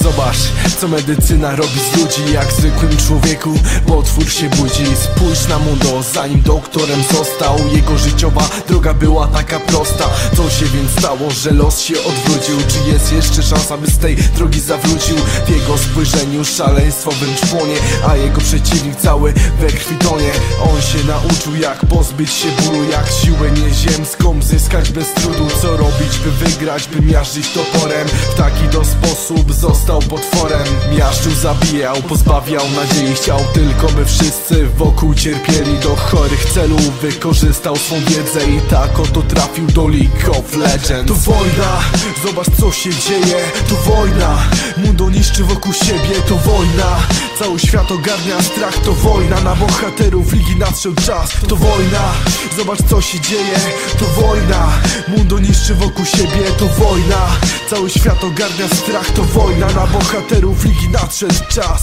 Zobacz, co medycyna robi z ludzi Jak zwykłym człowieku, potwór się budzi. Spójrz na Mundo, zanim doktorem został. Jego życiowa droga była taka prosta. Co się więc stało, że los się odwrócił? Czy jest jeszcze szansa, by z tej drogi zawrócił? W jego spojrzeniu szaleństwo wręcz płonie A jego przeciwnik cały we krwi tonie. On się nauczył jak pozbyć się bólu Jak siłę nieziemską zyskać bez trudu. Co robić, by wygrać, by miażdżyć toporem. W taki to sposób został potworem. Miażdżył, zabijał, pozbawiał nadziei. Chciał tylko, by wszyscy wokół cierpieli. Do chorych celów wykorzystał swą wiedzę I tak oto trafił do League of Legends. To wojna, zobacz co się dzieje. To wojna, mundo niszczy wokół siebie. To wojna, cały świat ogarnia. Strach To wojna, na bohaterów ligi nadszedł czas. To wojna, zobacz co się dzieje. To wojna, mundo niszczy wokół siebie. To wojna, cały świat ogarnia. Strach To wojna, na bohaterów ligi nadszedł czas